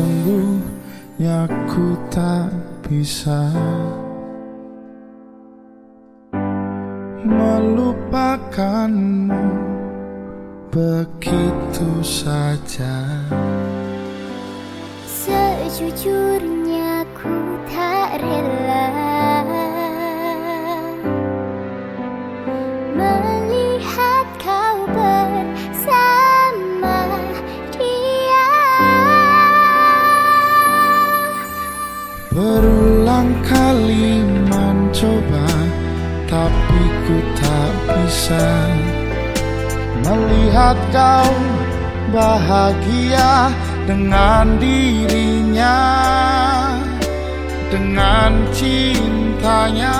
sesungguhnya ku tak bisa. Melupakanmu begitu saja. Sejujurnya ku tak rela tapi ku tak bisa melihat kau bahagia dengan dirinya, dengan cintanya.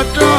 otro